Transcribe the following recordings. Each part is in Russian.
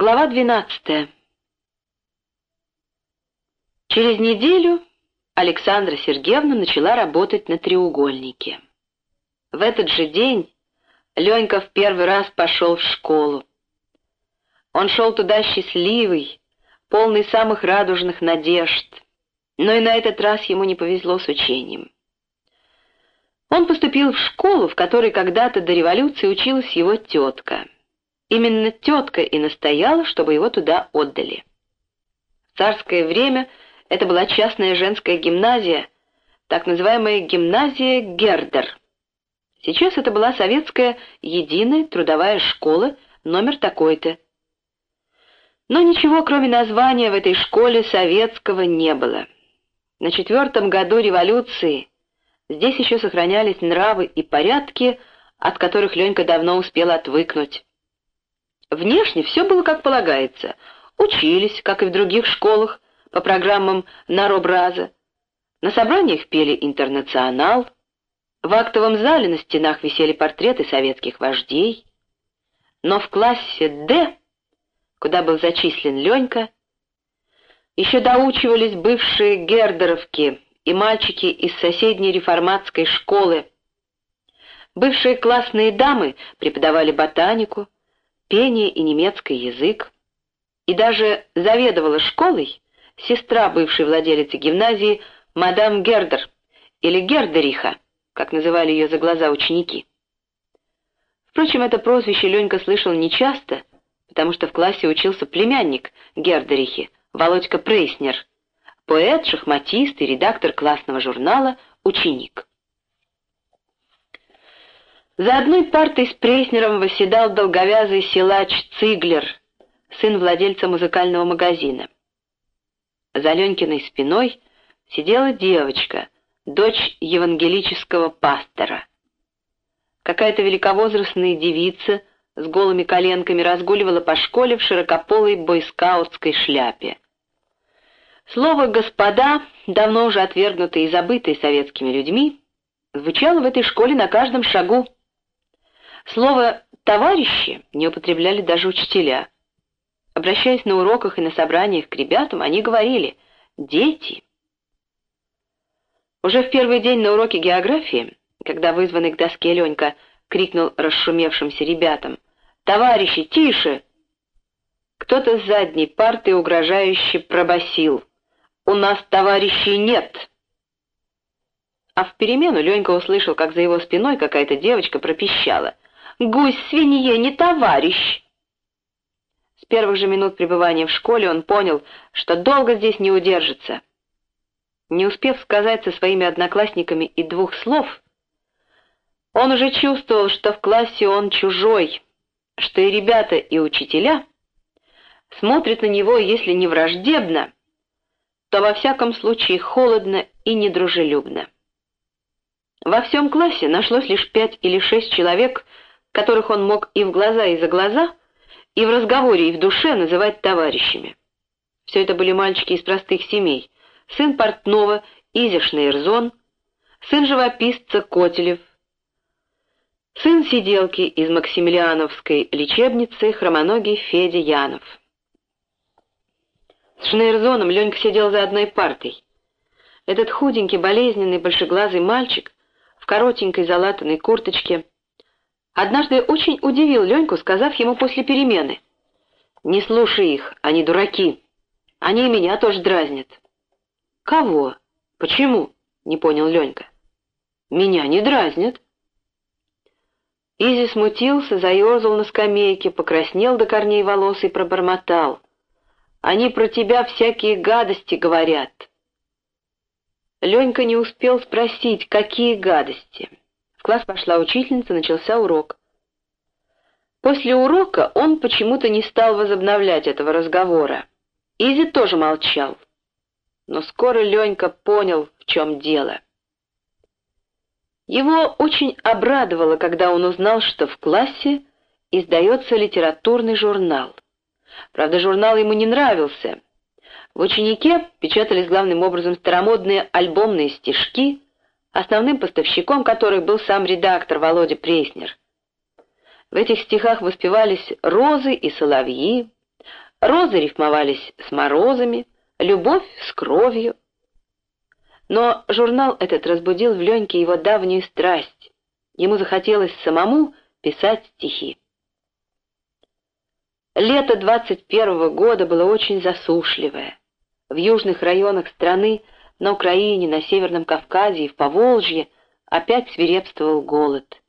Глава 12. Через неделю Александра Сергеевна начала работать на треугольнике. В этот же день Ленька в первый раз пошел в школу. Он шел туда счастливый, полный самых радужных надежд, но и на этот раз ему не повезло с учением. Он поступил в школу, в которой когда-то до революции училась его тетка — Именно тетка и настояла, чтобы его туда отдали. В царское время это была частная женская гимназия, так называемая гимназия Гердер. Сейчас это была советская единая трудовая школа, номер такой-то. Но ничего, кроме названия в этой школе советского не было. На четвертом году революции здесь еще сохранялись нравы и порядки, от которых Ленька давно успел отвыкнуть. Внешне все было как полагается. Учились, как и в других школах, по программам Наробраза. На собраниях пели «Интернационал». В актовом зале на стенах висели портреты советских вождей. Но в классе «Д», куда был зачислен Ленька, еще доучивались бывшие гердеровки и мальчики из соседней реформатской школы. Бывшие классные дамы преподавали ботанику, пение и немецкий язык. И даже заведовала школой сестра бывшей владелицы гимназии мадам Гердер или Гердериха, как называли ее за глаза ученики. Впрочем, это прозвище Ленька слышал нечасто, потому что в классе учился племянник Гердерихи, Володька Прейснер, поэт, шахматист и редактор классного журнала «Ученик». За одной партой с Преснером восседал долговязый силач Циглер, сын владельца музыкального магазина. За Ленькиной спиной сидела девочка, дочь евангелического пастора. Какая-то великовозрастная девица с голыми коленками разгуливала по школе в широкополой бойскаутской шляпе. Слово «господа», давно уже отвергнутое и забытое советскими людьми, звучало в этой школе на каждом шагу. Слово «товарищи» не употребляли даже учителя. Обращаясь на уроках и на собраниях к ребятам, они говорили «дети». Уже в первый день на уроке географии, когда вызванный к доске Ленька крикнул расшумевшимся ребятам «Товарищи, тише!» Кто-то с задней парты угрожающе пробасил «У нас товарищей нет!» А в перемену Ленька услышал, как за его спиной какая-то девочка пропищала — Гусь свинье не товарищ!» С первых же минут пребывания в школе он понял, что долго здесь не удержится. Не успев сказать со своими одноклассниками и двух слов, он уже чувствовал, что в классе он чужой, что и ребята, и учителя смотрят на него, если не враждебно, то во всяком случае холодно и недружелюбно. Во всем классе нашлось лишь пять или шесть человек, которых он мог и в глаза, и за глаза, и в разговоре, и в душе называть товарищами. Все это были мальчики из простых семей. Сын портного Изя Шнейрзон, сын живописца Котелев, сын сиделки из Максимилиановской лечебницы хромоногий Федя Янов. С Шнейрзоном Ленька сидел за одной партой. Этот худенький, болезненный, большеглазый мальчик в коротенькой залатанной курточке — однажды очень удивил Леньку, сказав ему после перемены. «Не слушай их, они дураки. Они и меня тоже дразнят». «Кого? Почему?» — не понял Ленька. «Меня не дразнят». Изи смутился, заерзал на скамейке, покраснел до корней волос и пробормотал. «Они про тебя всякие гадости говорят». Ленька не успел спросить, какие гадости класс пошла учительница, начался урок. После урока он почему-то не стал возобновлять этого разговора. Изи тоже молчал. Но скоро Ленька понял, в чем дело. Его очень обрадовало, когда он узнал, что в классе издается литературный журнал. Правда, журнал ему не нравился. В ученике печатались главным образом старомодные альбомные стишки, основным поставщиком которых был сам редактор Володя Преснер. В этих стихах воспевались розы и соловьи, Розы рифмовались с морозами, любовь с кровью. Но журнал этот разбудил в Леньке его давнюю страсть. Ему захотелось самому писать стихи. Лето 21 года было очень засушливое. В южных районах страны, на Украине, на Северном Кавказе и в Поволжье опять свирепствовал голод.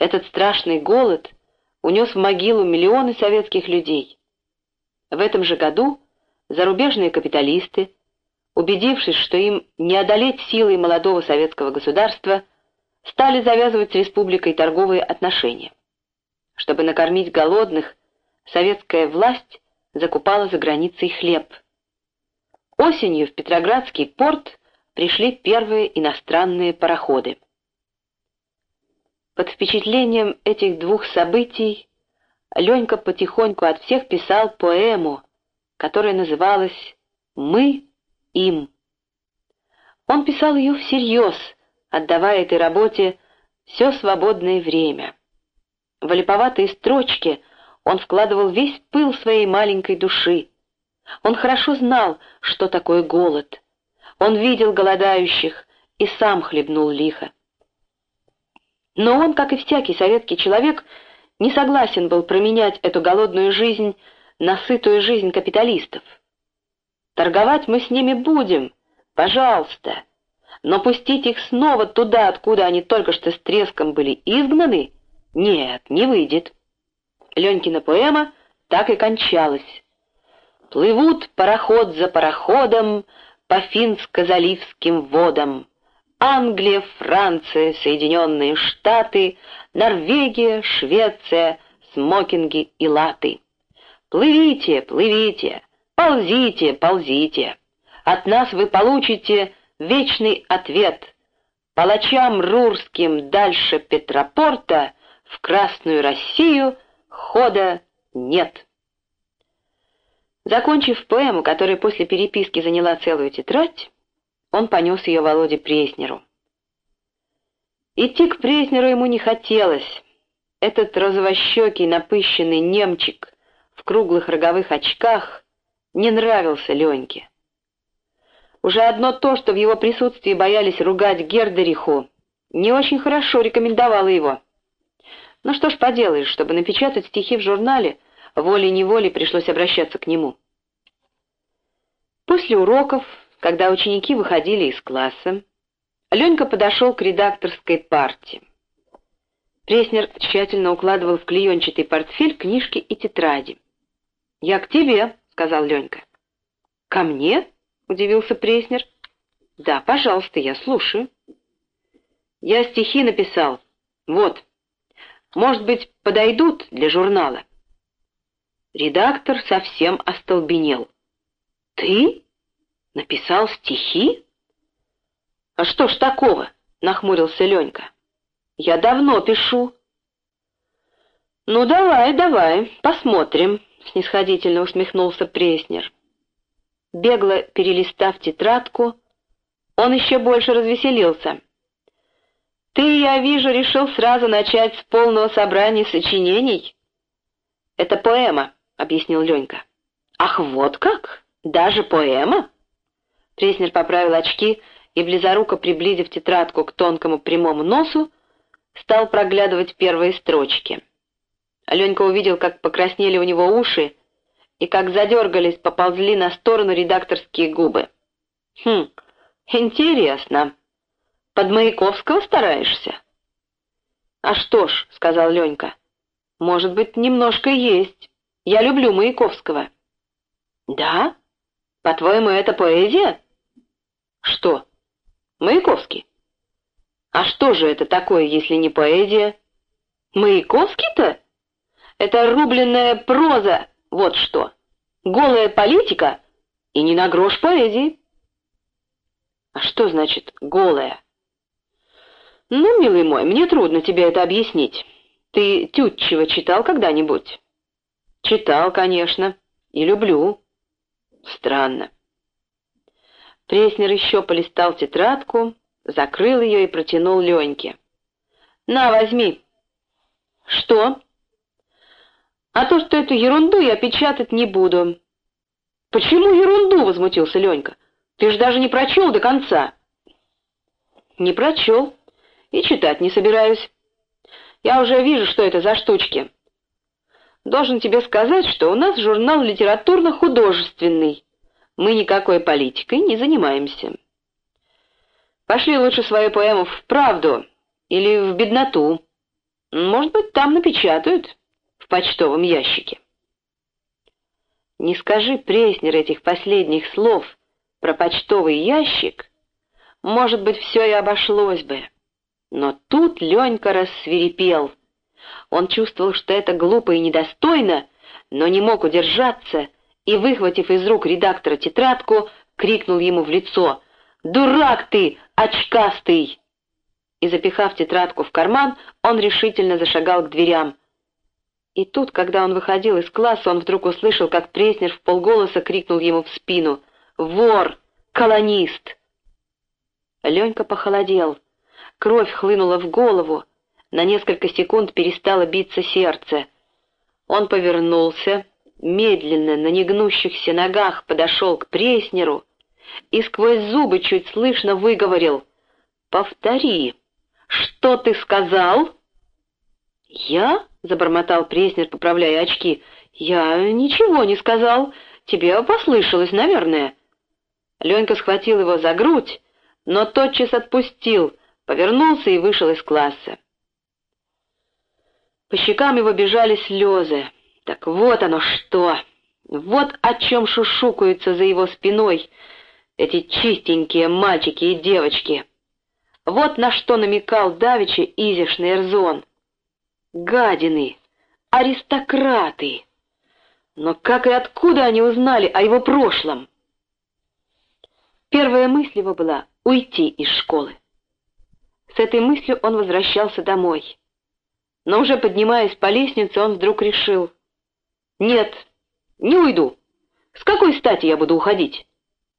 Этот страшный голод унес в могилу миллионы советских людей. В этом же году зарубежные капиталисты, убедившись, что им не одолеть силой молодого советского государства, стали завязывать с республикой торговые отношения. Чтобы накормить голодных, советская власть закупала за границей хлеб. Осенью в Петроградский порт пришли первые иностранные пароходы. Под впечатлением этих двух событий Ленька потихоньку от всех писал поэму, которая называлась «Мы им». Он писал ее всерьез, отдавая этой работе все свободное время. В олиповатые строчки он вкладывал весь пыл своей маленькой души. Он хорошо знал, что такое голод. Он видел голодающих и сам хлебнул лихо. Но он, как и всякий советский человек, не согласен был променять эту голодную жизнь на сытую жизнь капиталистов. Торговать мы с ними будем, пожалуйста, но пустить их снова туда, откуда они только что с треском были изгнаны, нет, не выйдет. Ленькина поэма так и кончалась. Плывут пароход за пароходом по финско-заливским водам. Англия, Франция, Соединенные Штаты, Норвегия, Швеция, смокинги и латы. Плывите, плывите, ползите, ползите. От нас вы получите вечный ответ. Палачам рурским дальше Петропорта в Красную Россию хода нет. Закончив поэму, которая после переписки заняла целую тетрадь, он понес ее Володе Преснеру. Идти к Преснеру ему не хотелось. Этот розовощекий напыщенный немчик в круглых роговых очках не нравился Леньке. Уже одно то, что в его присутствии боялись ругать Гердериху, не очень хорошо рекомендовало его. Ну что ж поделаешь, чтобы напечатать стихи в журнале, волей-неволей пришлось обращаться к нему. После уроков когда ученики выходили из класса, Ленька подошел к редакторской парте. Преснер тщательно укладывал в клеенчатый портфель книжки и тетради. «Я к тебе», — сказал Ленька. «Ко мне?» — удивился Преснер. «Да, пожалуйста, я слушаю». «Я стихи написал. Вот. Может быть, подойдут для журнала?» Редактор совсем остолбенел. «Ты?» Написал стихи? А что ж такого? Нахмурился Ленька. Я давно пишу. Ну давай, давай, посмотрим, снисходительно усмехнулся Преснер. Бегло перелистав тетрадку, он еще больше развеселился. «Ты, я вижу, решил сразу начать с полного собрания сочинений?» «Это поэма», — объяснил Ленька. «Ах, вот как? Даже поэма?» Преснер поправил очки и, близоруко приблизив тетрадку к тонкому прямому носу, стал проглядывать первые строчки. Ленька увидел, как покраснели у него уши и как задергались, поползли на сторону редакторские губы. «Хм, интересно. Под Маяковского стараешься?» «А что ж», — сказал Ленька, — «может быть, немножко есть. Я люблю Маяковского». «Да? По-твоему, это поэзия?» Что? Маяковский? А что же это такое, если не поэзия? Маяковский-то? Это рубленная проза, вот что. Голая политика и не на грош поэзии. А что значит голая? Ну, милый мой, мне трудно тебе это объяснить. Ты Тютчева читал когда-нибудь? Читал, конечно, и люблю. Странно. Преснер еще полистал тетрадку, закрыл ее и протянул Леньке. «На, возьми». «Что?» А то, что эту ерунду я печатать не буду». «Почему ерунду?» — возмутился Ленька. «Ты же даже не прочел до конца». «Не прочел. И читать не собираюсь. Я уже вижу, что это за штучки. Должен тебе сказать, что у нас журнал литературно-художественный. Мы никакой политикой не занимаемся. Пошли лучше свою поэму в правду или в бедноту. Может быть, там напечатают в почтовом ящике. Не скажи, Преснер, этих последних слов про почтовый ящик, может быть, все и обошлось бы. Но тут Ленька рассверепел. Он чувствовал, что это глупо и недостойно, но не мог удержаться и, выхватив из рук редактора тетрадку, крикнул ему в лицо «Дурак ты, очкастый!» И, запихав тетрадку в карман, он решительно зашагал к дверям. И тут, когда он выходил из класса, он вдруг услышал, как Преснер в полголоса крикнул ему в спину «Вор! Колонист!» Ленька похолодел. Кровь хлынула в голову. На несколько секунд перестало биться сердце. Он повернулся, медленно, на негнущихся ногах подошел к Преснеру и сквозь зубы чуть слышно выговорил «Повтори, что ты сказал?» «Я?» — забормотал Преснер, поправляя очки. «Я ничего не сказал. Тебе послышалось, наверное». Ленька схватил его за грудь, но тотчас отпустил, повернулся и вышел из класса. По щекам его бежали слезы. Так вот оно что! Вот о чем шушукаются за его спиной эти чистенькие мальчики и девочки. Вот на что намекал давеча Изишный Эрзон. Гадины, аристократы! Но как и откуда они узнали о его прошлом? Первая мысль его была уйти из школы. С этой мыслью он возвращался домой. Но уже поднимаясь по лестнице, он вдруг решил. «Нет, не уйду. С какой стати я буду уходить?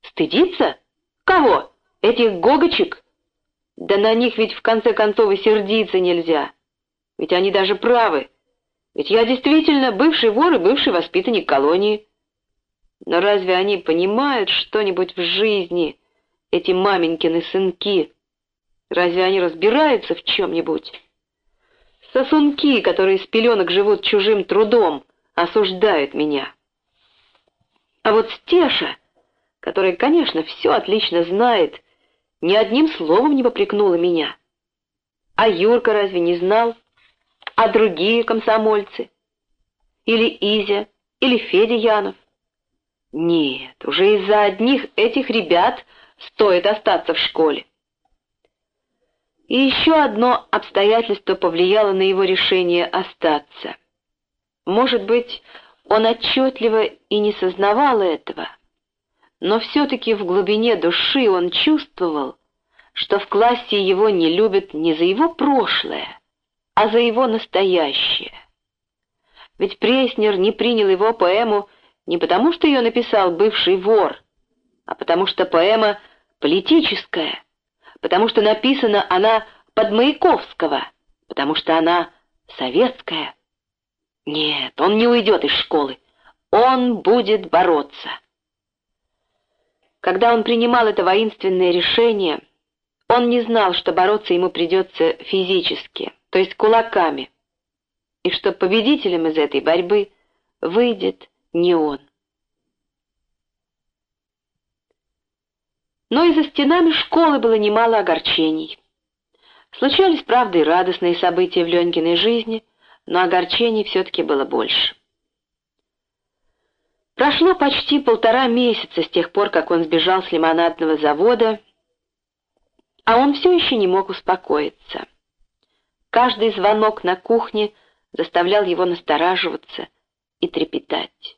Стыдиться? Кого? Этих гогочек? Да на них ведь в конце концов и сердиться нельзя. Ведь они даже правы. Ведь я действительно бывший вор и бывший воспитанник колонии. Но разве они понимают что-нибудь в жизни, эти маменькины сынки?» Разве они разбираются в чем-нибудь? Сосунки, которые с пеленок живут чужим трудом, осуждают меня. А вот Стеша, которая, конечно, все отлично знает, ни одним словом не попрекнула меня. А Юрка разве не знал? А другие комсомольцы? Или Изя, или Федя Янов? Нет, уже из-за одних этих ребят стоит остаться в школе. И еще одно обстоятельство повлияло на его решение остаться. Может быть, он отчетливо и не сознавал этого, но все-таки в глубине души он чувствовал, что в классе его не любят не за его прошлое, а за его настоящее. Ведь Преснер не принял его поэму не потому, что ее написал бывший вор, а потому что поэма политическая — потому что написана она под Маяковского, потому что она советская. Нет, он не уйдет из школы, он будет бороться. Когда он принимал это воинственное решение, он не знал, что бороться ему придется физически, то есть кулаками, и что победителем из этой борьбы выйдет не он. Но и за стенами школы было немало огорчений. Случались, правда, и радостные события в Ленькиной жизни, но огорчений все-таки было больше. Прошло почти полтора месяца с тех пор, как он сбежал с лимонадного завода, а он все еще не мог успокоиться. Каждый звонок на кухне заставлял его настораживаться и трепетать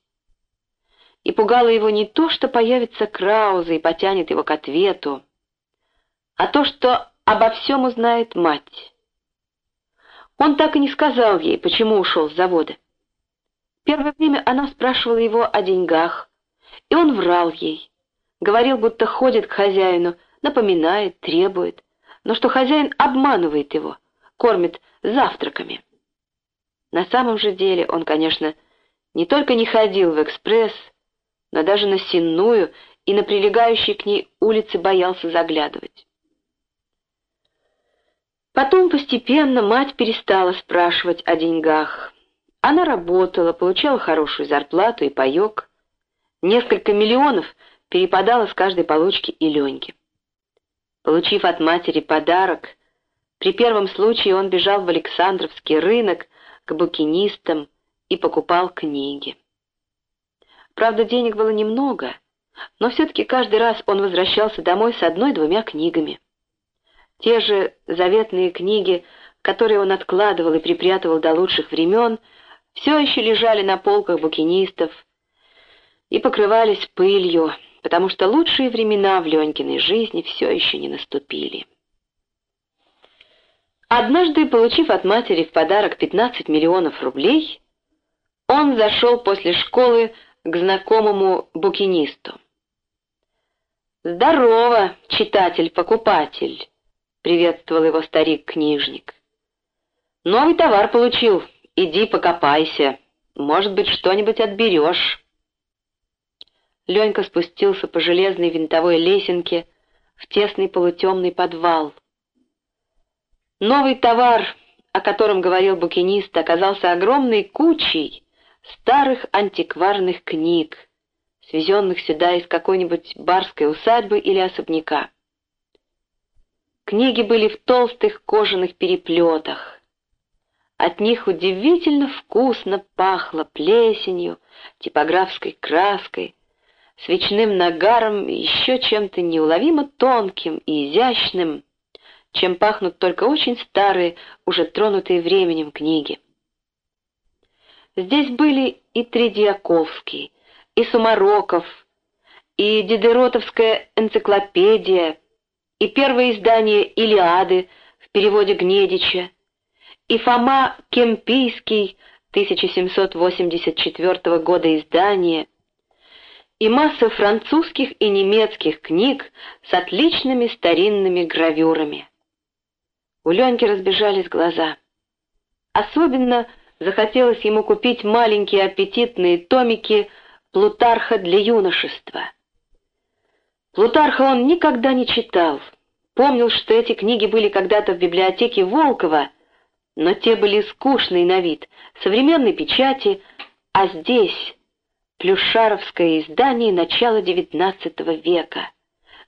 и пугало его не то, что появится Крауза и потянет его к ответу, а то, что обо всем узнает мать. Он так и не сказал ей, почему ушел с завода. Первое время она спрашивала его о деньгах, и он врал ей. Говорил, будто ходит к хозяину, напоминает, требует, но что хозяин обманывает его, кормит завтраками. На самом же деле он, конечно, не только не ходил в экспресс, но даже на Сенную и на прилегающие к ней улицы боялся заглядывать. Потом постепенно мать перестала спрашивать о деньгах. Она работала, получала хорошую зарплату и паёк. Несколько миллионов перепадало с каждой получки и Леньке. Получив от матери подарок, при первом случае он бежал в Александровский рынок к букинистам и покупал книги. Правда, денег было немного, но все-таки каждый раз он возвращался домой с одной-двумя книгами. Те же заветные книги, которые он откладывал и припрятывал до лучших времен, все еще лежали на полках букинистов и покрывались пылью, потому что лучшие времена в Ленькиной жизни все еще не наступили. Однажды, получив от матери в подарок 15 миллионов рублей, он зашел после школы к знакомому букинисту. «Здорово, читатель-покупатель!» — приветствовал его старик-книжник. «Новый товар получил. Иди покопайся. Может быть, что-нибудь отберешь». Ленька спустился по железной винтовой лесенке в тесный полутемный подвал. Новый товар, о котором говорил букинист, оказался огромной кучей старых антикварных книг, свезенных сюда из какой-нибудь барской усадьбы или особняка. Книги были в толстых кожаных переплетах. От них удивительно вкусно пахло плесенью, типографской краской, свечным нагаром и еще чем-то неуловимо тонким и изящным, чем пахнут только очень старые, уже тронутые временем книги. Здесь были и Тредьяковский, и Сумароков, и Дидеротовская энциклопедия, и первое издание «Илиады» в переводе Гнедича, и Фома Кемпийский 1784 года издания, и масса французских и немецких книг с отличными старинными гравюрами. У Леньки разбежались глаза. Особенно захотелось ему купить маленькие аппетитные томики Плутарха для юношества. Плутарха он никогда не читал. Помнил, что эти книги были когда-то в библиотеке Волкова, но те были скучные на вид, современной печати, а здесь плюшаровское издание начала XIX века,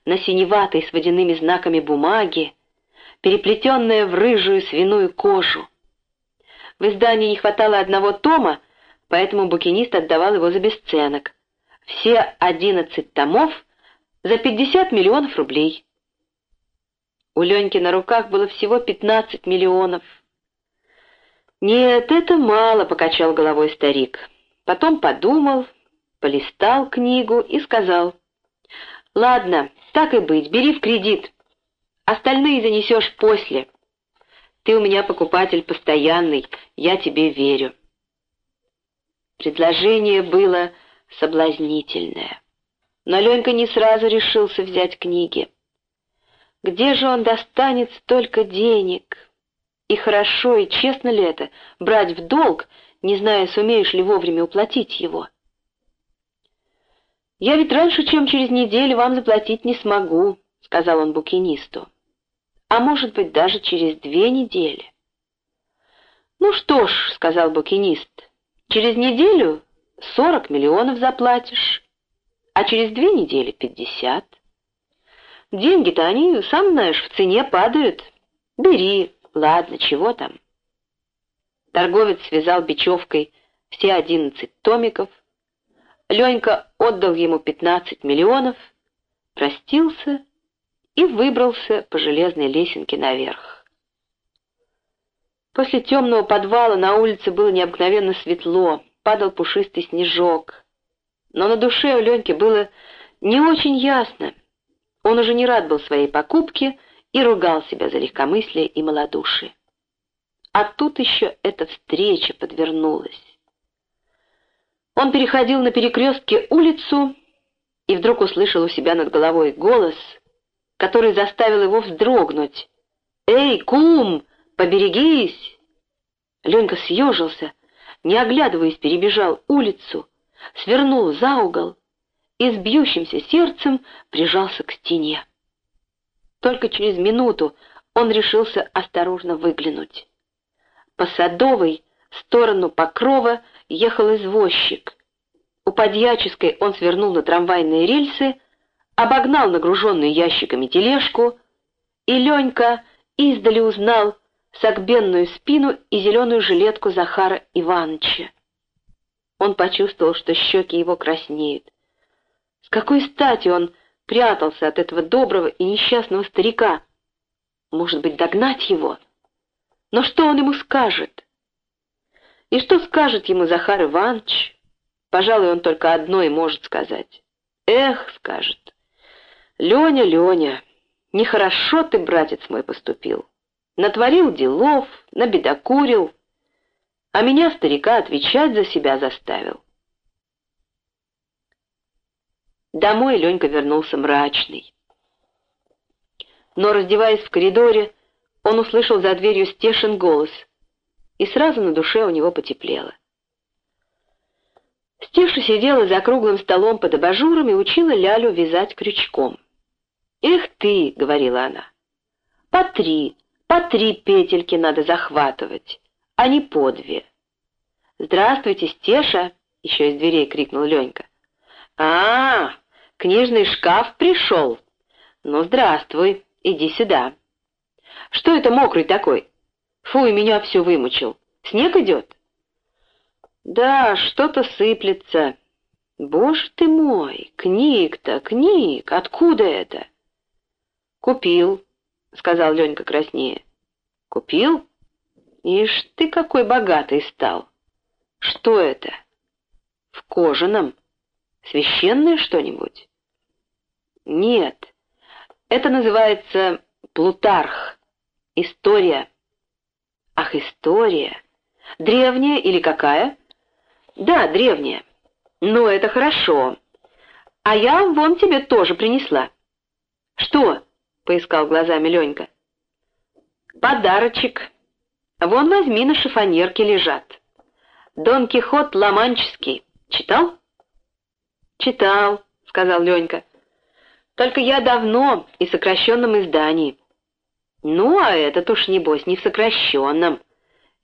на синеватой с водяными знаками бумаги, переплетенное в рыжую свиную кожу. В издании не хватало одного тома, поэтому букинист отдавал его за бесценок. Все одиннадцать томов за пятьдесят миллионов рублей. У Леньки на руках было всего пятнадцать миллионов. «Нет, это мало», — покачал головой старик. Потом подумал, полистал книгу и сказал. «Ладно, так и быть, бери в кредит. Остальные занесешь после. Ты у меня покупатель постоянный, я тебе верю». Предложение было соблазнительное. Но Ленька не сразу решился взять книги. Где же он достанет столько денег? И хорошо, и честно ли это — брать в долг, не зная, сумеешь ли вовремя уплатить его? «Я ведь раньше, чем через неделю, вам заплатить не смогу», — сказал он букинисту. «А может быть, даже через две недели». «Ну что ж», — сказал букинист, — «через неделю сорок миллионов заплатишь, а через две недели пятьдесят. Деньги-то они, сам знаешь, в цене падают. Бери, ладно, чего там». Торговец связал бечевкой все одиннадцать томиков. Ленька отдал ему пятнадцать миллионов, простился и выбрался по железной лесенке наверх. После темного подвала на улице было необыкновенно светло, падал пушистый снежок. Но на душе у Леньки было не очень ясно. Он уже не рад был своей покупке и ругал себя за легкомыслие и малодушие. А тут еще эта встреча подвернулась. Он переходил на перекрестке улицу и вдруг услышал у себя над головой голос, который заставил его вздрогнуть. «Эй, кум, поберегись!» Ленька съежился, не оглядываясь, перебежал улицу, свернул за угол и с бьющимся сердцем прижался к стене. Только через минуту он решился осторожно выглянуть. По Садовой, сторону Покрова, ехал извозчик. У Подьяческой он свернул на трамвайные рельсы, обогнал нагруженную ящиками тележку, и Ленька издали узнал согбенную спину и зеленую жилетку Захара Ивановича. Он почувствовал, что щеки его краснеют. С какой стати он прятался от этого доброго и несчастного старика? Может быть, догнать его? Но что он ему скажет? И что скажет ему Захар Иванович? Пожалуй, он только одно и может сказать. Эх, скажет. Леня, Леня, нехорошо ты, братец мой, поступил. Натворил делов, набедокурил, а меня, старика, отвечать за себя заставил. Домой Ленька вернулся мрачный. Но, раздеваясь в коридоре, он услышал за дверью Стешин голос, и сразу на душе у него потеплело. Стеша сидела за круглым столом под абажуром и учила Лялю вязать крючком. «Эх ты!» — говорила она. «По три, по три петельки надо захватывать, а не по две». «Здравствуйте, Стеша!» — еще из дверей крикнул Ленька. «А, Книжный шкаф пришел. Ну, здравствуй, иди сюда. Что это мокрый такой? Фу, меня все вымочил. Снег идет? Да, что-то сыплется. Боже ты мой, книг-то, книг, откуда это? Купил, сказал Ленька краснее. Купил? Ишь ты какой богатый стал. Что это? В кожаном. Священное что-нибудь? Нет. Это называется Плутарх. История. Ах, история. Древняя или какая? Да, древняя. Ну, это хорошо. А я вон тебе тоже принесла. Что? Поискал глазами Ленька. Подарочек. Вон возьми, на шифонерке лежат. Дон Кихот Ламанческий. Читал? «Читал», — сказал Ленька. «Только я давно и в сокращенном издании». «Ну, а этот уж, небось, не в сокращенном.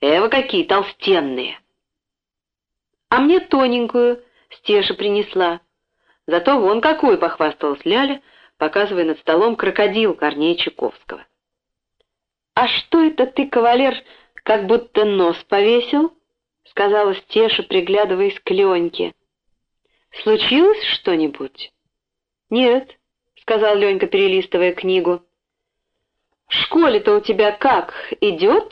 Эва какие толстенные». «А мне тоненькую Стеша принесла. Зато вон какую похвасталась Ляля, показывая над столом крокодил Корнея Чуковского. «А что это ты, кавалер, как будто нос повесил?» — сказала Стеша, приглядываясь к Леньке. Случилось что-нибудь? Нет, сказал Ленька, перелистывая книгу. В школе-то у тебя как, идет?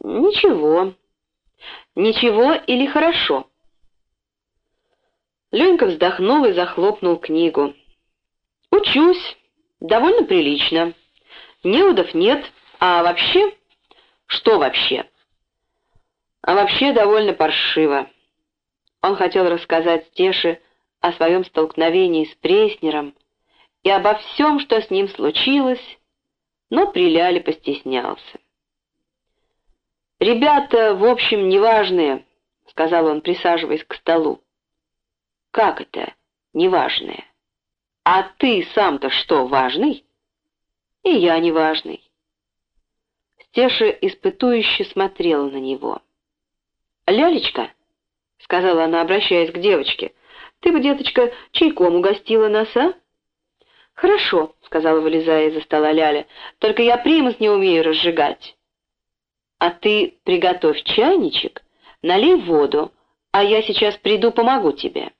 Ничего. Ничего или хорошо? Ленька вздохнул и захлопнул книгу. Учусь. Довольно прилично. Неудов нет. А вообще? Что вообще? А вообще довольно паршиво. Он хотел рассказать Стеше о своем столкновении с Преснером и обо всем, что с ним случилось, но приляли постеснялся. «Ребята, в общем, неважные», — сказал он, присаживаясь к столу. «Как это неважные? А ты сам-то что, важный?» «И я неважный». Стеша испытующе смотрела на него. «Лялечка», — сказала она, обращаясь к девочке. «Ты бы, деточка, чайком угостила нас, а?» «Хорошо», — сказала, вылезая из-за стола Ляля, — «только я примус не умею разжигать». «А ты приготовь чайничек, налей воду, а я сейчас приду, помогу тебе».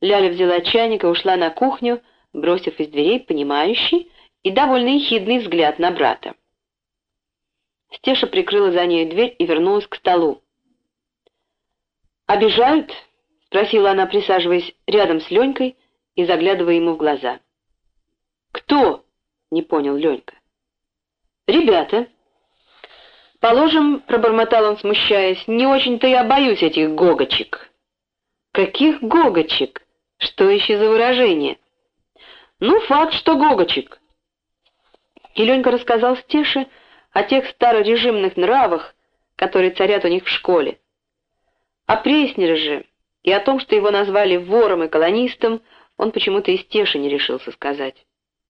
Ляля взяла чайник и ушла на кухню, бросив из дверей понимающий и довольно ехидный взгляд на брата. Стеша прикрыла за ней дверь и вернулась к столу. «Обижают?» — спросила она, присаживаясь рядом с Ленькой и заглядывая ему в глаза. «Кто?» — не понял Ленька. «Ребята». «Положим», — пробормотал он, смущаясь, — «не очень-то я боюсь этих гогочек». «Каких гогочек? Что еще за выражение?» «Ну, факт, что гогочек». И Ленька рассказал Стеше о тех старорежимных нравах, которые царят у них в школе. О Преснере же и о том, что его назвали вором и колонистом, он почему-то и Стеше не решился сказать.